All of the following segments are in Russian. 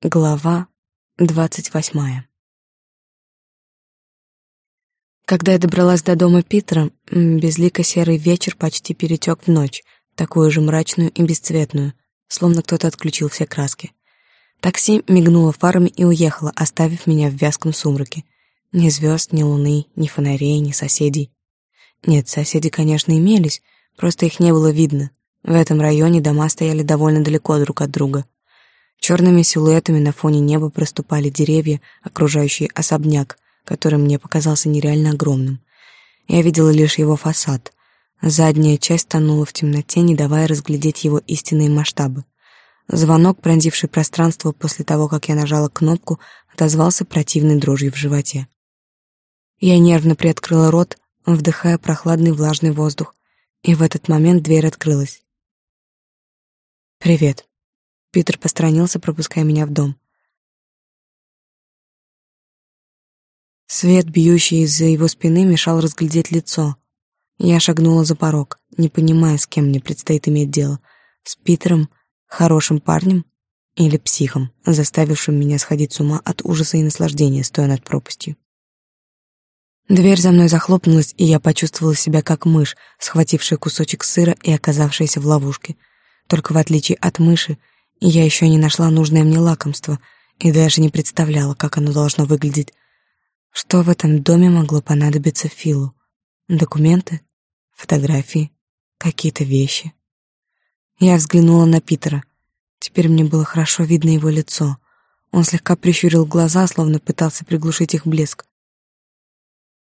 Глава двадцать восьмая Когда я добралась до дома Питера, безлико-серый вечер почти перетек в ночь, такую же мрачную и бесцветную, словно кто-то отключил все краски. Такси мигнуло фарами и уехало, оставив меня в вязком сумраке. Ни звезд, ни луны, ни фонарей, ни соседей. Нет, соседи, конечно, имелись, просто их не было видно. В этом районе дома стояли довольно далеко друг от друга — Черными силуэтами на фоне неба проступали деревья, окружающие особняк, который мне показался нереально огромным. Я видела лишь его фасад. Задняя часть тонула в темноте, не давая разглядеть его истинные масштабы. Звонок, пронзивший пространство после того, как я нажала кнопку, отозвался противной дрожью в животе. Я нервно приоткрыла рот, вдыхая прохладный влажный воздух, и в этот момент дверь открылась. «Привет», Питер посторонился, пропуская меня в дом. Свет, бьющий из-за его спины, мешал разглядеть лицо. Я шагнула за порог, не понимая, с кем мне предстоит иметь дело. С Питером, хорошим парнем или психом, заставившим меня сходить с ума от ужаса и наслаждения, стоя над пропастью. Дверь за мной захлопнулась, и я почувствовала себя как мышь, схватившая кусочек сыра и оказавшаяся в ловушке. Только в отличие от мыши, я еще не нашла нужное мне лакомство и даже не представляла, как оно должно выглядеть. Что в этом доме могло понадобиться Филу? Документы? Фотографии? Какие-то вещи? Я взглянула на Питера. Теперь мне было хорошо видно его лицо. Он слегка прищурил глаза, словно пытался приглушить их блеск.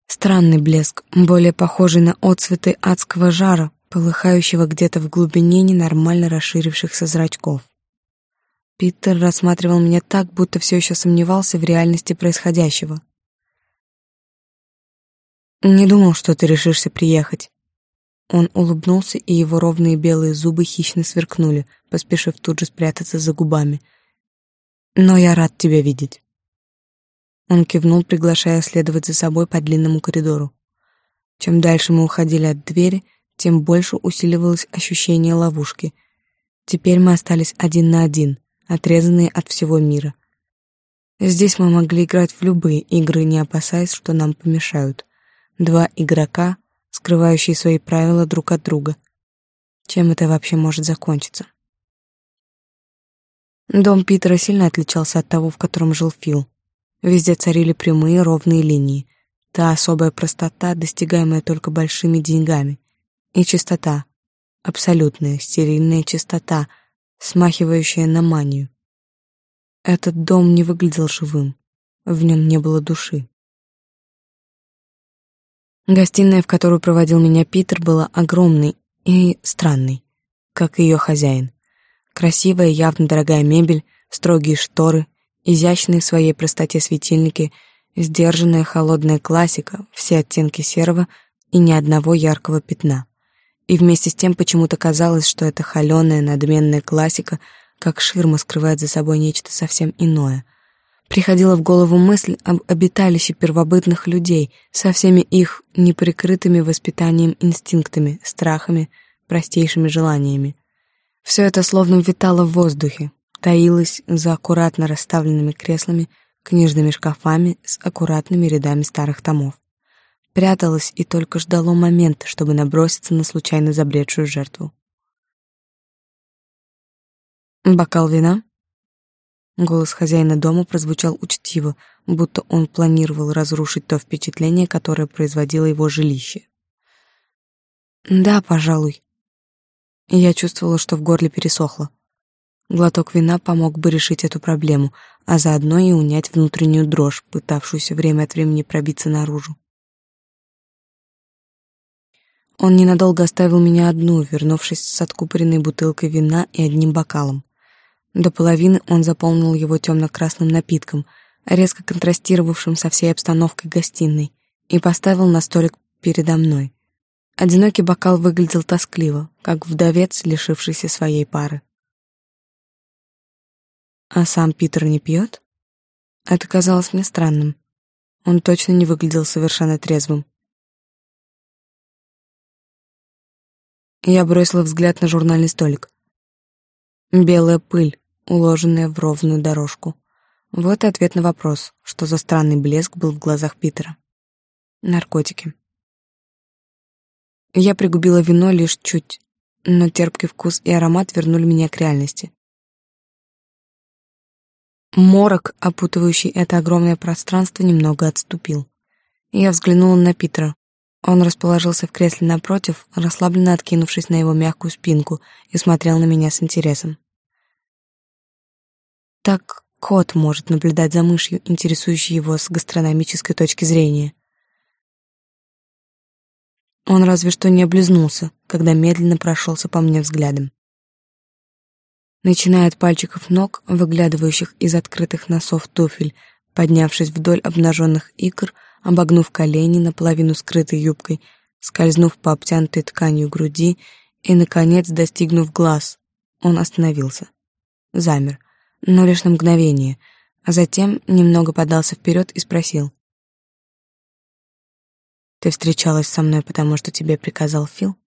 Странный блеск, более похожий на отцветы адского жара, полыхающего где-то в глубине ненормально расширившихся зрачков. Питер рассматривал меня так, будто все еще сомневался в реальности происходящего. «Не думал, что ты решишься приехать». Он улыбнулся, и его ровные белые зубы хищно сверкнули, поспешив тут же спрятаться за губами. «Но я рад тебя видеть». Он кивнул, приглашая следовать за собой по длинному коридору. Чем дальше мы уходили от двери, тем больше усиливалось ощущение ловушки. Теперь мы остались один на один — отрезанные от всего мира. Здесь мы могли играть в любые игры, не опасаясь, что нам помешают. Два игрока, скрывающие свои правила друг от друга. Чем это вообще может закончиться? Дом Питера сильно отличался от того, в котором жил Фил. Везде царили прямые ровные линии, та особая простота, достигаемая только большими деньгами, и чистота, абсолютная стерильная чистота — смахивающая на манию. Этот дом не выглядел живым, в нем не было души. Гостиная, в которую проводил меня Питер, была огромной и странной, как ее хозяин. Красивая, явно дорогая мебель, строгие шторы, изящные в своей простоте светильники, сдержанная холодная классика, все оттенки серого и ни одного яркого пятна и вместе с тем почему-то казалось, что эта холеная, надменная классика, как ширма, скрывает за собой нечто совсем иное. Приходила в голову мысль об обиталище первобытных людей со всеми их неприкрытыми воспитанием инстинктами, страхами, простейшими желаниями. Все это словно витало в воздухе, таилось за аккуратно расставленными креслами, книжными шкафами с аккуратными рядами старых томов пряталось и только ждало момента, чтобы наброситься на случайно забредшую жертву. «Бокал вина?» Голос хозяина дома прозвучал учтиво, будто он планировал разрушить то впечатление, которое производило его жилище. «Да, пожалуй». Я чувствовала, что в горле пересохло. Глоток вина помог бы решить эту проблему, а заодно и унять внутреннюю дрожь, пытавшуюся время от времени пробиться наружу. Он ненадолго оставил меня одну, вернувшись с откупоренной бутылкой вина и одним бокалом. До половины он заполнил его темно-красным напитком, резко контрастировавшим со всей обстановкой гостиной, и поставил на столик передо мной. Одинокий бокал выглядел тоскливо, как вдовец, лишившийся своей пары. А сам Питер не пьет? Это казалось мне странным. Он точно не выглядел совершенно трезвым. Я бросила взгляд на журнальный столик. Белая пыль, уложенная в ровную дорожку. Вот и ответ на вопрос, что за странный блеск был в глазах Питера. Наркотики. Я пригубила вино лишь чуть, но терпкий вкус и аромат вернули меня к реальности. Морок, опутывающий это огромное пространство, немного отступил. Я взглянула на Питера. Он расположился в кресле напротив, расслабленно откинувшись на его мягкую спинку, и смотрел на меня с интересом. Так кот может наблюдать за мышью, интересующей его с гастрономической точки зрения. Он разве что не облизнулся, когда медленно прошелся по мне взглядом. Начиная от пальчиков ног, выглядывающих из открытых носов туфель, поднявшись вдоль обнаженных икр, обогнув колени, наполовину скрытой юбкой, скользнув по обтянутой тканью груди и, наконец, достигнув глаз, он остановился. Замер, но лишь на мгновение, а затем немного подался вперед и спросил. «Ты встречалась со мной, потому что тебе приказал Фил?»